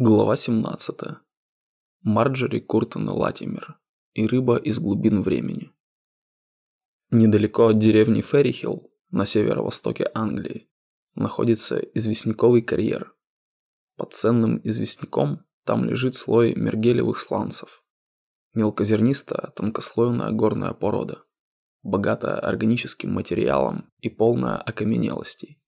Глава 17. Марджори Куртона Латимер и рыба из глубин времени. Недалеко от деревни Феррихилл, на северо-востоке Англии, находится известняковый карьер. Под ценным известняком там лежит слой мергелевых сланцев. Мелкозернистая, тонкослойная горная порода, богатая органическим материалом и полная окаменелостей.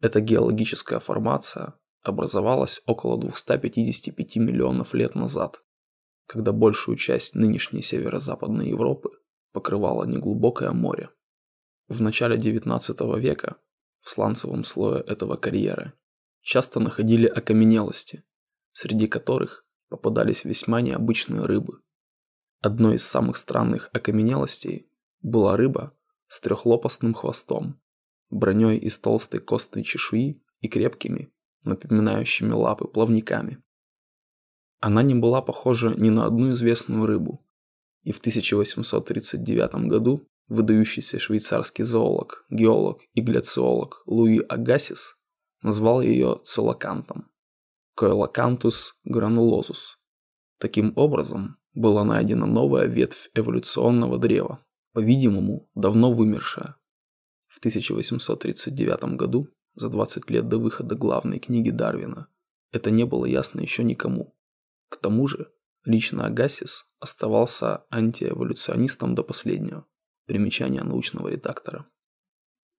Эта геологическая формация образовалась около 255 миллионов лет назад, когда большую часть нынешней северо-западной Европы покрывало неглубокое море. В начале XIX века в сланцевом слое этого карьера часто находили окаменелости, среди которых попадались весьма необычные рыбы. Одной из самых странных окаменелостей была рыба с трехлопастным хвостом, броней из толстой костной чешуи и крепкими, напоминающими лапы плавниками. Она не была похожа ни на одну известную рыбу, и в 1839 году выдающийся швейцарский зоолог, геолог и гляциолог Луи Агасис назвал ее целокантом – Coelacanthus granulosus. Таким образом, была найдена новая ветвь эволюционного древа, по-видимому, давно вымершая. В 1839 году за 20 лет до выхода главной книги Дарвина, это не было ясно еще никому. К тому же, лично Агасис оставался антиэволюционистом до последнего. Примечание научного редактора.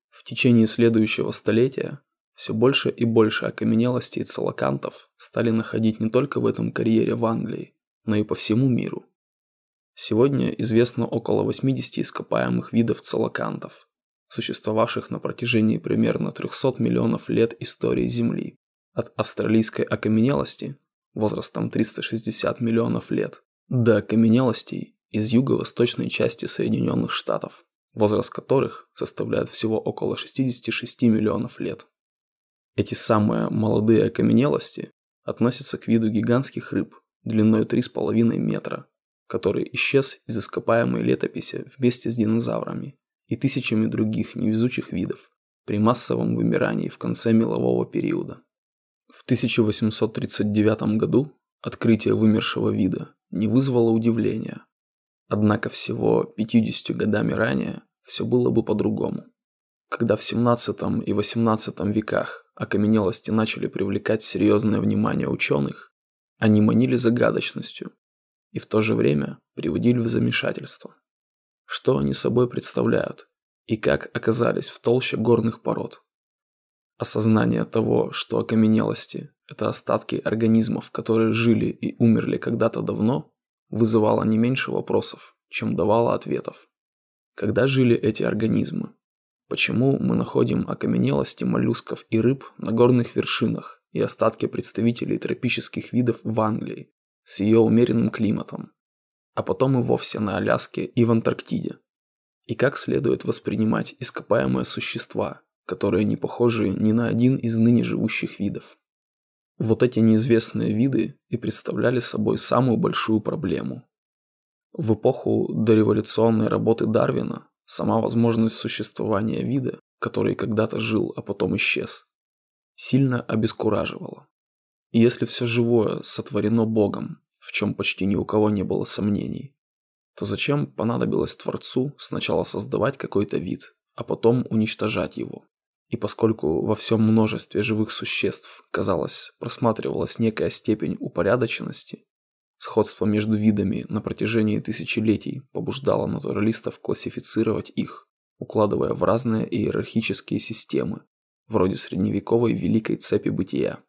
В течение следующего столетия все больше и больше окаменелостей целокантов стали находить не только в этом карьере в Англии, но и по всему миру. Сегодня известно около 80 ископаемых видов целокантов, существовавших на протяжении примерно 300 миллионов лет истории Земли. От австралийской окаменелости, возрастом 360 миллионов лет, до окаменелостей из юго-восточной части Соединенных Штатов, возраст которых составляет всего около 66 миллионов лет. Эти самые молодые окаменелости относятся к виду гигантских рыб длиной 3,5 метра, который исчез из ископаемой летописи вместе с динозаврами и тысячами других невезучих видов при массовом вымирании в конце мелового периода. В 1839 году открытие вымершего вида не вызвало удивления. Однако всего 50 годами ранее все было бы по-другому. Когда в 17 и 18 веках окаменелости начали привлекать серьезное внимание ученых, они манили загадочностью и в то же время приводили в замешательство что они собой представляют и как оказались в толще горных пород. Осознание того, что окаменелости – это остатки организмов, которые жили и умерли когда-то давно, вызывало не меньше вопросов, чем давало ответов. Когда жили эти организмы? Почему мы находим окаменелости моллюсков и рыб на горных вершинах и остатки представителей тропических видов в Англии с ее умеренным климатом, а потом и вовсе на Аляске и в Антарктиде. И как следует воспринимать ископаемые существа, которые не похожи ни на один из ныне живущих видов. Вот эти неизвестные виды и представляли собой самую большую проблему. В эпоху дореволюционной работы Дарвина сама возможность существования вида, который когда-то жил, а потом исчез, сильно обескураживала. Если все живое сотворено Богом, в чем почти ни у кого не было сомнений, то зачем понадобилось Творцу сначала создавать какой-то вид, а потом уничтожать его? И поскольку во всем множестве живых существ, казалось, просматривалась некая степень упорядоченности, сходство между видами на протяжении тысячелетий побуждало натуралистов классифицировать их, укладывая в разные иерархические системы, вроде средневековой великой цепи бытия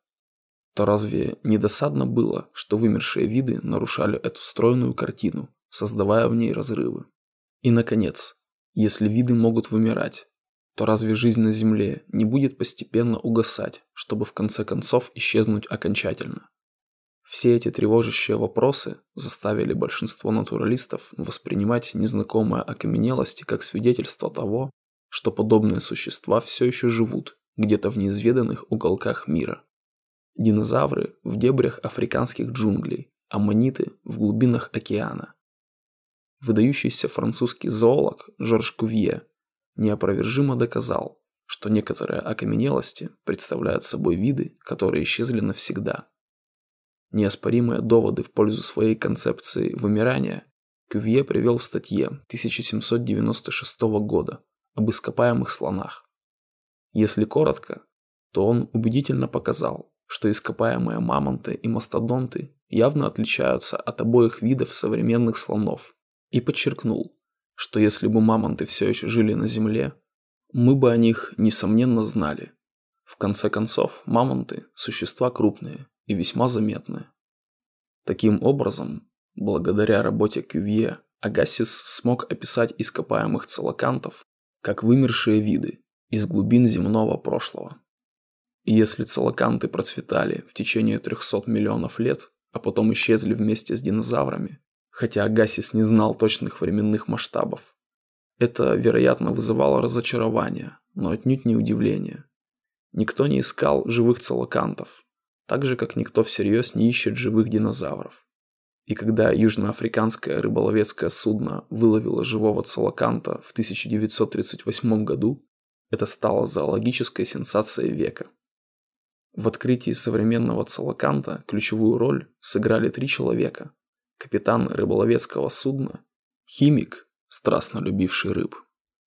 то разве не досадно было, что вымершие виды нарушали эту стройную картину, создавая в ней разрывы? И, наконец, если виды могут вымирать, то разве жизнь на Земле не будет постепенно угасать, чтобы в конце концов исчезнуть окончательно? Все эти тревожащие вопросы заставили большинство натуралистов воспринимать незнакомые окаменелости как свидетельство того, что подобные существа все еще живут где-то в неизведанных уголках мира. Динозавры в дебрях африканских джунглей, аммониты в глубинах океана. Выдающийся французский зоолог Жорж Кувье неопровержимо доказал, что некоторые окаменелости представляют собой виды, которые исчезли навсегда. неоспоримые доводы в пользу своей концепции вымирания Кювье привел в статье 1796 года об ископаемых слонах. Если коротко, то он убедительно показал, что ископаемые мамонты и мастодонты явно отличаются от обоих видов современных слонов и подчеркнул, что если бы мамонты все еще жили на Земле, мы бы о них, несомненно, знали. В конце концов, мамонты – существа крупные и весьма заметные. Таким образом, благодаря работе Кювье, Агасис смог описать ископаемых целокантов как вымершие виды из глубин земного прошлого. Если целоканты процветали в течение 300 миллионов лет, а потом исчезли вместе с динозаврами, хотя Агасис не знал точных временных масштабов, это, вероятно, вызывало разочарование, но отнюдь не удивление. Никто не искал живых целокантов, так же, как никто всерьез не ищет живых динозавров. И когда южноафриканское рыболовецкое судно выловило живого целоканта в 1938 году, это стало зоологической сенсацией века. В открытии современного целоканта ключевую роль сыграли три человека. Капитан рыболовецкого судна, химик, страстно любивший рыб,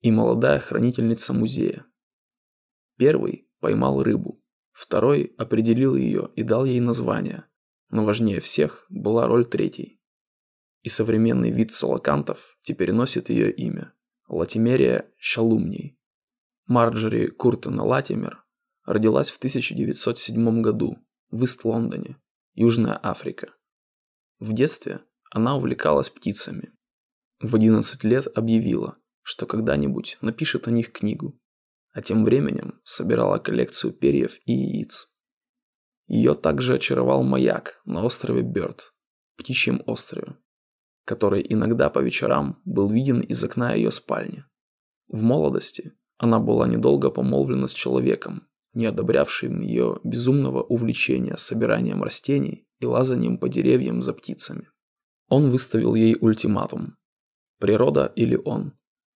и молодая хранительница музея. Первый поймал рыбу, второй определил ее и дал ей название, но важнее всех была роль третьей. И современный вид салакантов теперь носит ее имя – Латимерия шалумний. Марджори Куртона Латимер родилась в 1907 году в Ист-Лондоне, Южная Африка. В детстве она увлекалась птицами. В 11 лет объявила, что когда-нибудь напишет о них книгу, а тем временем собирала коллекцию перьев и яиц. Ее также очаровал маяк на острове Бёрд, птичьем острове, который иногда по вечерам был виден из окна ее спальни. В молодости она была недолго помолвлена с человеком, не одобрявшим ее безумного увлечения собиранием растений и лазанием по деревьям за птицами. Он выставил ей ультиматум. Природа или он?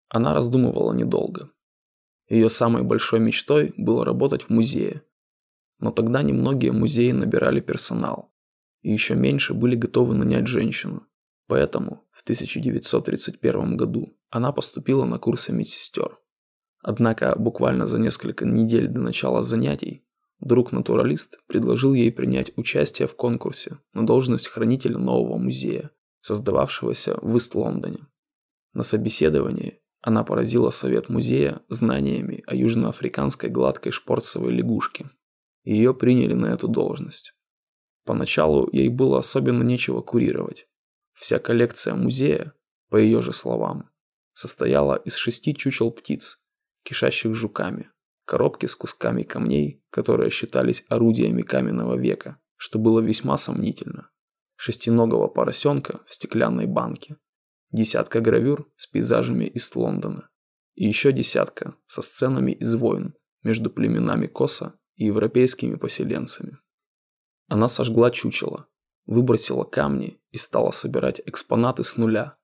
Она раздумывала недолго. Ее самой большой мечтой было работать в музее. Но тогда немногие музеи набирали персонал. И еще меньше были готовы нанять женщину. Поэтому в 1931 году она поступила на курсы медсестер. Однако буквально за несколько недель до начала занятий друг-натуралист предложил ей принять участие в конкурсе на должность хранителя нового музея, создававшегося в Ист-Лондоне. На собеседовании она поразила совет музея знаниями о южноафриканской гладкой шпорцевой лягушке. Ее приняли на эту должность. Поначалу ей было особенно нечего курировать. Вся коллекция музея, по ее же словам, состояла из шести чучел птиц, кишащих жуками, коробки с кусками камней, которые считались орудиями каменного века, что было весьма сомнительно, шестиногого поросенка в стеклянной банке, десятка гравюр с пейзажами из Лондона и еще десятка со сценами из войн между племенами Коса и европейскими поселенцами. Она сожгла чучело, выбросила камни и стала собирать экспонаты с нуля,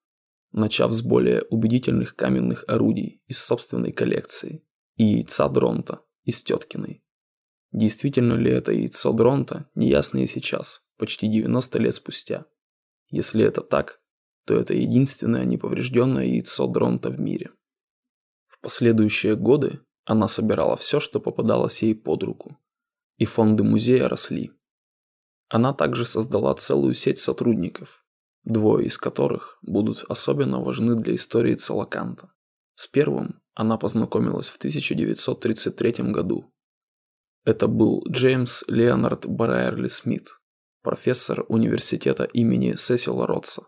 начав с более убедительных каменных орудий из собственной коллекции и яйца Дронта из теткиной. Действительно ли это яйцо Дронта, неясно и сейчас, почти 90 лет спустя. Если это так, то это единственное неповрежденное яйцо Дронта в мире. В последующие годы она собирала все, что попадалось ей под руку, и фонды музея росли. Она также создала целую сеть сотрудников, двое из которых будут особенно важны для истории Целоканта. С первым она познакомилась в 1933 году. Это был Джеймс Леонард Барайерли Смит, профессор университета имени Сесила Ротса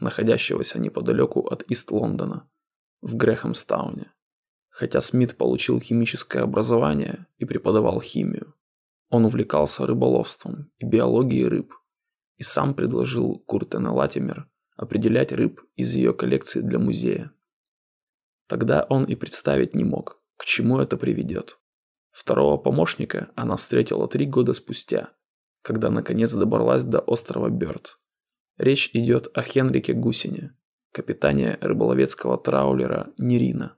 находящегося неподалеку от Ист-Лондона, в Грэхэмстауне. Хотя Смит получил химическое образование и преподавал химию, он увлекался рыболовством и биологией рыб, и сам предложил Куртене Латимер определять рыб из ее коллекции для музея. Тогда он и представить не мог, к чему это приведет. Второго помощника она встретила три года спустя, когда наконец добралась до острова Бёрд, Речь идет о Хенрике Гусине, капитане рыболовецкого траулера Нерина.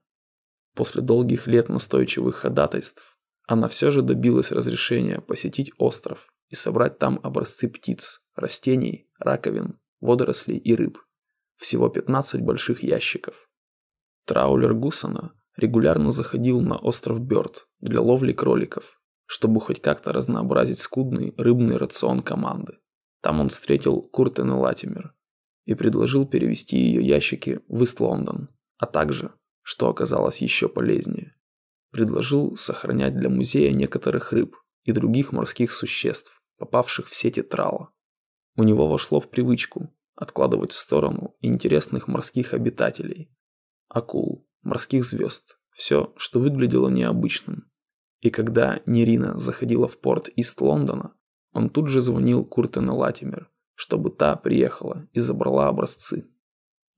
После долгих лет настойчивых ходатайств она все же добилась разрешения посетить остров и собрать там образцы птиц, растений, раковин, водорослей и рыб. Всего 15 больших ящиков. Траулер Гусона регулярно заходил на остров Бёрд для ловли кроликов, чтобы хоть как-то разнообразить скудный рыбный рацион команды. Там он встретил Куртен и Латимер и предложил перевести ее ящики в Ист-Лондон, а также, что оказалось еще полезнее, предложил сохранять для музея некоторых рыб и других морских существ, попавших в сети трала. У него вошло в привычку откладывать в сторону интересных морских обитателей, акул, морских звезд, все, что выглядело необычным. И когда Нерина заходила в порт Ист-Лондона, он тут же звонил Куртену Латимер, чтобы та приехала и забрала образцы.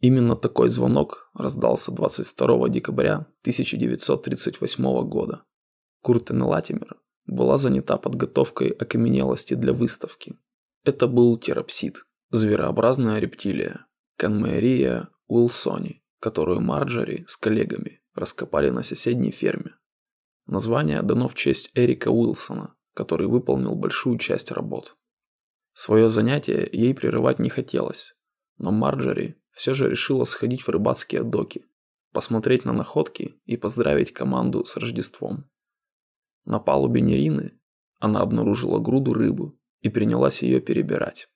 Именно такой звонок раздался 22 декабря 1938 года. Куртен Латимер была занята подготовкой окаменелости для выставки. Это был терапсид, зверообразная рептилия, Канмерия уилсони, которую Марджори с коллегами раскопали на соседней ферме. Название дано в честь Эрика Уилсона, который выполнил большую часть работ. Свое занятие ей прерывать не хотелось, но Марджори все же решила сходить в рыбацкие доки, посмотреть на находки и поздравить команду с Рождеством. На палубе Нерины она обнаружила груду рыбы и принялась ее перебирать.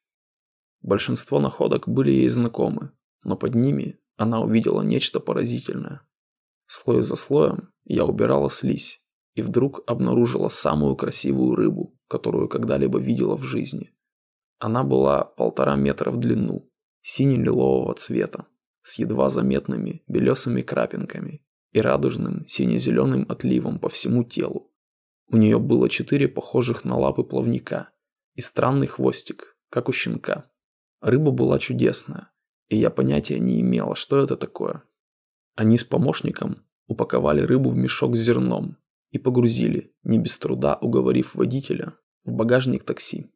Большинство находок были ей знакомы, но под ними она увидела нечто поразительное. Слой за слоем я убирала слизь и вдруг обнаружила самую красивую рыбу, которую когда-либо видела в жизни. Она была полтора метра в длину сине-лилового цвета, с едва заметными белесыми крапинками и радужным сине-зеленым отливом по всему телу. У нее было четыре похожих на лапы плавника и странный хвостик, как у щенка. Рыба была чудесная, и я понятия не имела, что это такое. Они с помощником упаковали рыбу в мешок с зерном и погрузили, не без труда уговорив водителя, в багажник такси.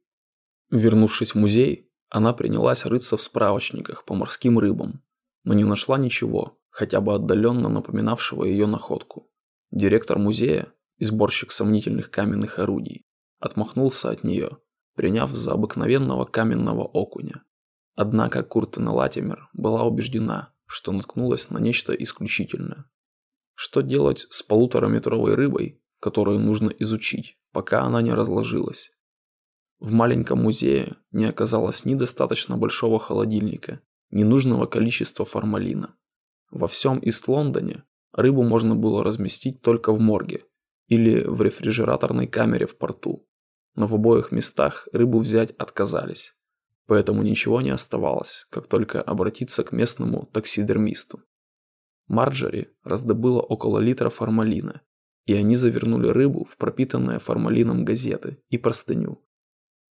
Вернувшись в музей, она принялась рыться в справочниках по морским рыбам, но не нашла ничего, хотя бы отдаленно напоминавшего ее находку. Директор музея и сборщик сомнительных каменных орудий отмахнулся от нее, приняв за обыкновенного каменного окуня. Однако Куртена Латимер была убеждена, что наткнулась на нечто исключительное. Что делать с полутораметровой рыбой, которую нужно изучить, пока она не разложилась? В маленьком музее не оказалось ни достаточно большого холодильника, ни нужного количества формалина. Во всем Ист-Лондоне рыбу можно было разместить только в морге или в рефрижераторной камере в порту, но в обоих местах рыбу взять отказались. Поэтому ничего не оставалось, как только обратиться к местному таксидермисту. Марджори раздобыла около литра формалина, и они завернули рыбу в пропитанные формалином газеты и простыню,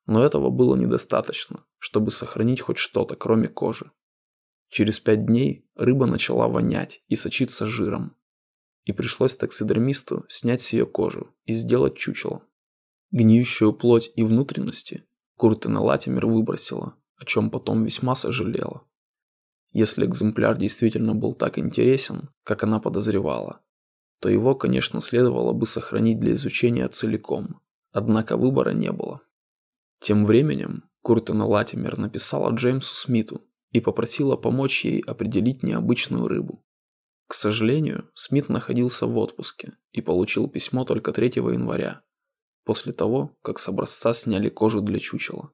но этого было недостаточно, чтобы сохранить хоть что-то, кроме кожи. Через пять дней рыба начала вонять и сочиться жиром. И пришлось таксидермисту снять с ее кожу и сделать чучело. Гниющую плоть и внутренности Куртена Латимер выбросила, о чем потом весьма сожалела. Если экземпляр действительно был так интересен, как она подозревала, то его, конечно, следовало бы сохранить для изучения целиком, однако выбора не было. Тем временем Куртена Латимер написала Джеймсу Смиту и попросила помочь ей определить необычную рыбу. К сожалению, Смит находился в отпуске и получил письмо только 3 января, после того, как с образца сняли кожу для чучела.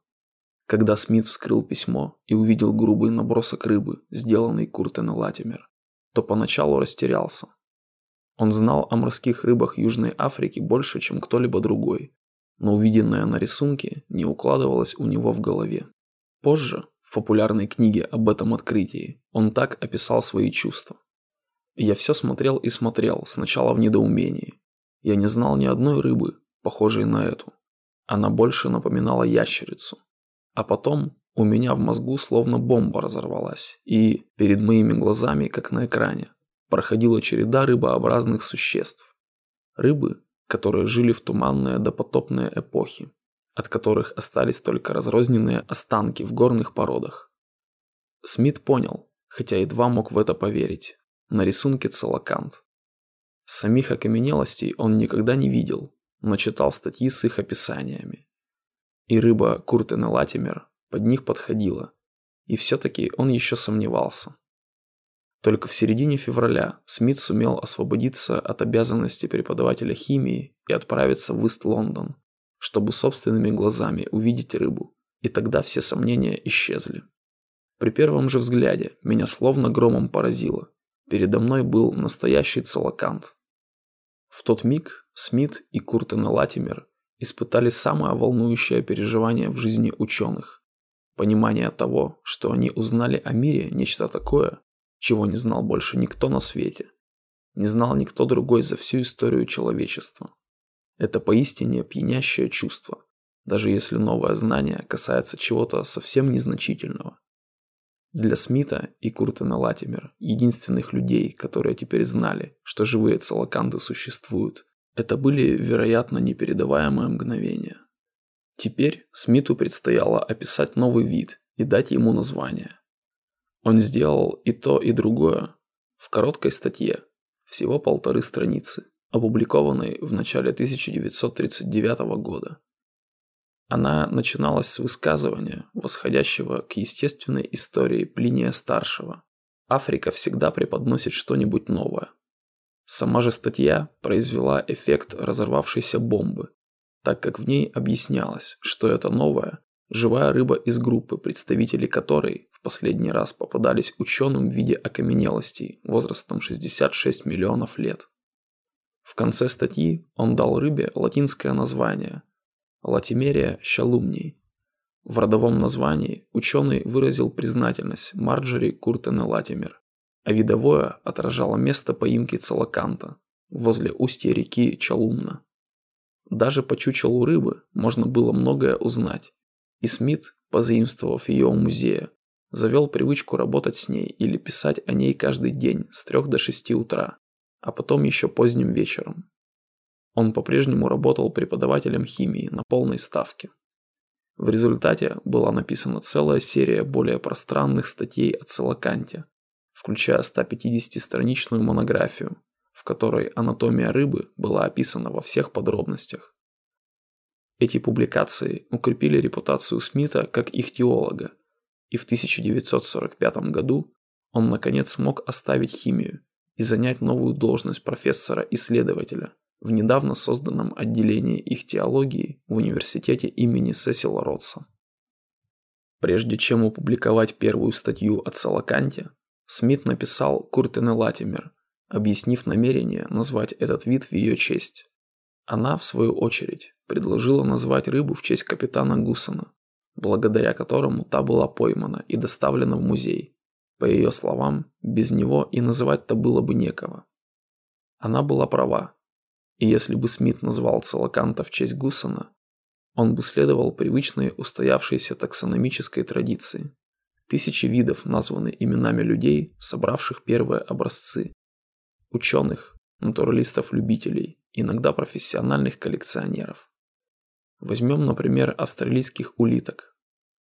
Когда Смит вскрыл письмо и увидел грубый набросок рыбы, сделанный Куртена Латимер, то поначалу растерялся. Он знал о морских рыбах Южной Африки больше, чем кто-либо другой, но увиденное на рисунке не укладывалось у него в голове. Позже, в популярной книге об этом открытии, он так описал свои чувства. Я все смотрел и смотрел, сначала в недоумении. Я не знал ни одной рыбы, похожей на эту. Она больше напоминала ящерицу. А потом у меня в мозгу словно бомба разорвалась, и перед моими глазами, как на экране, проходила череда рыбообразных существ. Рыбы, которые жили в туманные допотопные эпохи, от которых остались только разрозненные останки в горных породах. Смит понял, хотя едва мог в это поверить, на рисунке целокант. Самих окаменелостей он никогда не видел, но читал статьи с их описаниями. и рыба Куртена Латимер под них подходила, и все-таки он еще сомневался. Только в середине февраля Смит сумел освободиться от обязанности преподавателя химии и отправиться в Ист-Лондон, чтобы собственными глазами увидеть рыбу, и тогда все сомнения исчезли. При первом же взгляде меня словно громом поразило. Передо мной был настоящий целокант. В тот миг Смит и Куртен Латимер испытали самое волнующее переживание в жизни ученых. Понимание того, что они узнали о мире нечто такое, чего не знал больше никто на свете. Не знал никто другой за всю историю человечества. Это поистине пьянящее чувство, даже если новое знание касается чего-то совсем незначительного. Для Смита и Куртена Латимера, единственных людей, которые теперь знали, что живые целоканты существуют, это были, вероятно, непередаваемые мгновения. Теперь Смиту предстояло описать новый вид и дать ему название. Он сделал и то, и другое в короткой статье, всего полторы страницы, опубликованной в начале 1939 года. Она начиналась с высказывания, восходящего к естественной истории Плиния Старшего. Африка всегда преподносит что-нибудь новое. Сама же статья произвела эффект разорвавшейся бомбы, так как в ней объяснялось, что это новое – живая рыба из группы, представители которой в последний раз попадались ученым в виде окаменелостей возрастом 66 миллионов лет. В конце статьи он дал рыбе латинское название – Латимерия щалумней. В родовом названии ученый выразил признательность Марджори Куртене Латимер, а видовое отражало место поимки Целоканта возле устья реки Чалумна. Даже по чучелу рыбы можно было многое узнать, и Смит, позаимствовав ее у музея, Завел привычку работать с ней или писать о ней каждый день с 3 до 6 утра, а потом еще поздним вечером. Он по-прежнему работал преподавателем химии на полной ставке. В результате была написана целая серия более пространных статей о целоканте, включая 150-страничную монографию, в которой анатомия рыбы была описана во всех подробностях. Эти публикации укрепили репутацию Смита как их теолога и в 1945 году он наконец смог оставить химию и занять новую должность профессора-исследователя в недавно созданном отделении их теологии в университете имени Сесила Ротса. Прежде чем опубликовать первую статью о Целоканте, Смит написал Куртене Латимер, объяснив намерение назвать этот вид в ее честь. Она, в свою очередь, предложила назвать рыбу в честь капитана Гуссона, благодаря которому та была поймана и доставлена в музей. По ее словам, без него и называть-то было бы некого. Она была права, и если бы Смит назвал Целоканта в честь Гуссона, он бы следовал привычной устоявшейся таксономической традиции. Тысячи видов названы именами людей, собравших первые образцы. Ученых, натуралистов-любителей, иногда профессиональных коллекционеров. Возьмем, например, австралийских улиток.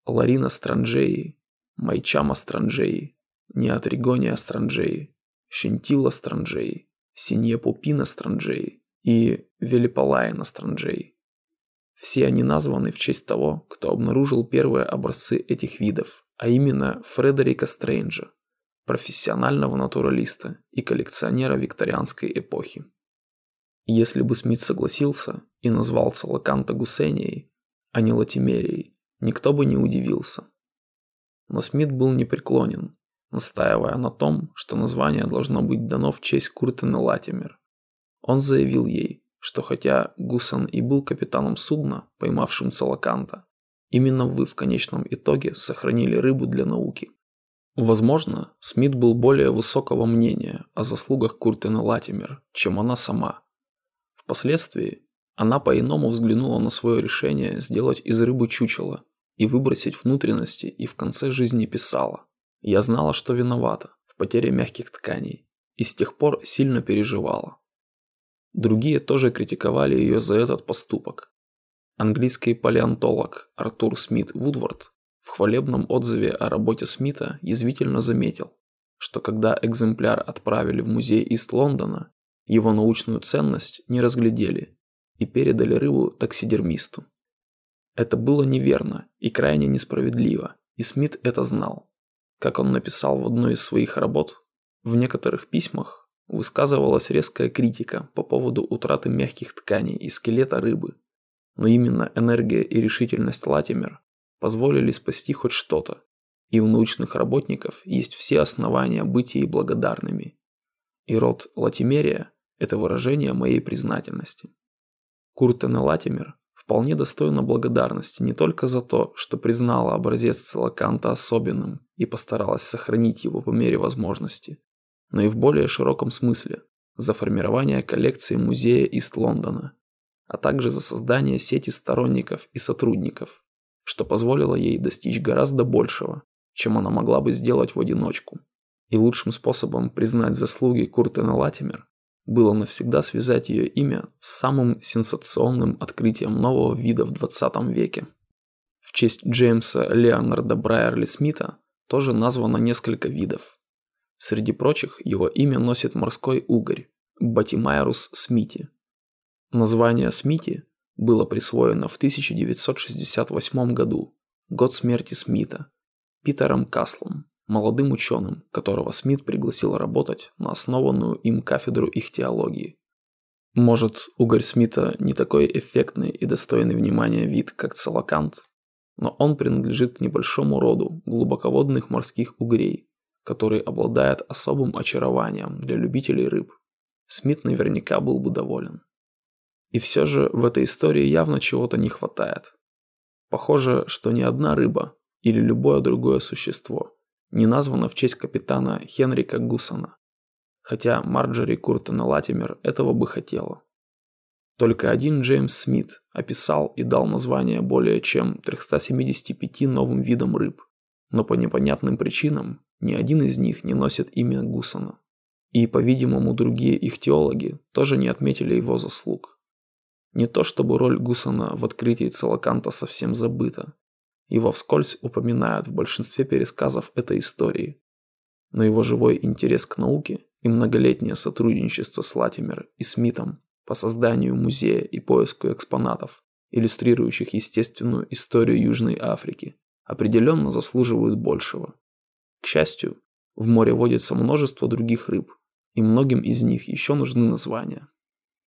Ларина странджеи, Майчама странджеи, Неотригония странджеи, Щентила странджеи, Синьепупина странджеи и Велиполаина странджеи. Все они названы в честь того, кто обнаружил первые образцы этих видов, а именно Фредерика Стрэнджа, профессионального натуралиста и коллекционера викторианской эпохи. Если бы Смит согласился и назвал Салаканта Гусенией, а не Латимерией, никто бы не удивился. Но Смит был непреклонен, настаивая на том, что название должно быть дано в честь Куртена Латимер. Он заявил ей, что хотя Гусан и был капитаном судна, поймавшим Салаканта, именно вы в конечном итоге сохранили рыбу для науки. Возможно, Смит был более высокого мнения о заслугах Куртена Латимер, чем она сама. Впоследствии она по-иному взглянула на свое решение сделать из рыбы чучело и выбросить внутренности и в конце жизни писала. Я знала, что виновата в потере мягких тканей и с тех пор сильно переживала. Другие тоже критиковали ее за этот поступок. Английский палеонтолог Артур Смит Вудвард в хвалебном отзыве о работе Смита язвительно заметил, что когда экземпляр отправили в музей Ист-Лондона, его научную ценность не разглядели и передали рыбу таксидермисту. Это было неверно и крайне несправедливо, и Смит это знал. Как он написал в одной из своих работ, в некоторых письмах высказывалась резкая критика по поводу утраты мягких тканей и скелета рыбы. Но именно энергия и решительность Латимер позволили спасти хоть что-то, и у научных работников есть все основания быть ей благодарными. И род Латимерия – это выражение моей признательности. Куртена Латимер вполне достойна благодарности не только за то, что признала образец целоканта особенным и постаралась сохранить его по мере возможности, но и в более широком смысле за формирование коллекции музея Ист-Лондона, а также за создание сети сторонников и сотрудников, что позволило ей достичь гораздо большего, чем она могла бы сделать в одиночку. И лучшим способом признать заслуги Куртена Латимер было навсегда связать ее имя с самым сенсационным открытием нового вида в 20 веке. В честь Джеймса Леонарда Брайерли Смита тоже названо несколько видов. Среди прочих его имя носит морской угорь Батимайрус смити. Название смити было присвоено в 1968 году, год смерти Смита, Питером Каслом, молодым ученым, которого Смит пригласил работать на основанную им кафедру их теологии. Может, угорь Смита не такой эффектный и достойный внимания вид, как целокант, но он принадлежит к небольшому роду глубоководных морских угрей, который обладает особым очарованием для любителей рыб. Смит наверняка был бы доволен. И все же в этой истории явно чего-то не хватает. Похоже, что ни одна рыба или любое другое существо не названо в честь капитана Хенрика Гусона, хотя Марджори Куртона Латимер этого бы хотела. Только один Джеймс Смит описал и дал название более чем 375 новым видам рыб, но по непонятным причинам ни один из них не носит имя Гусона. И, по-видимому, другие их теологи тоже не отметили его заслуг. Не то чтобы роль Гусона в открытии целоканта совсем забыта, его вскользь упоминают в большинстве пересказов этой истории. Но его живой интерес к науке и многолетнее сотрудничество с Латимер и Смитом по созданию музея и поиску экспонатов, иллюстрирующих естественную историю Южной Африки, определенно заслуживают большего. К счастью, в море водится множество других рыб, и многим из них еще нужны названия.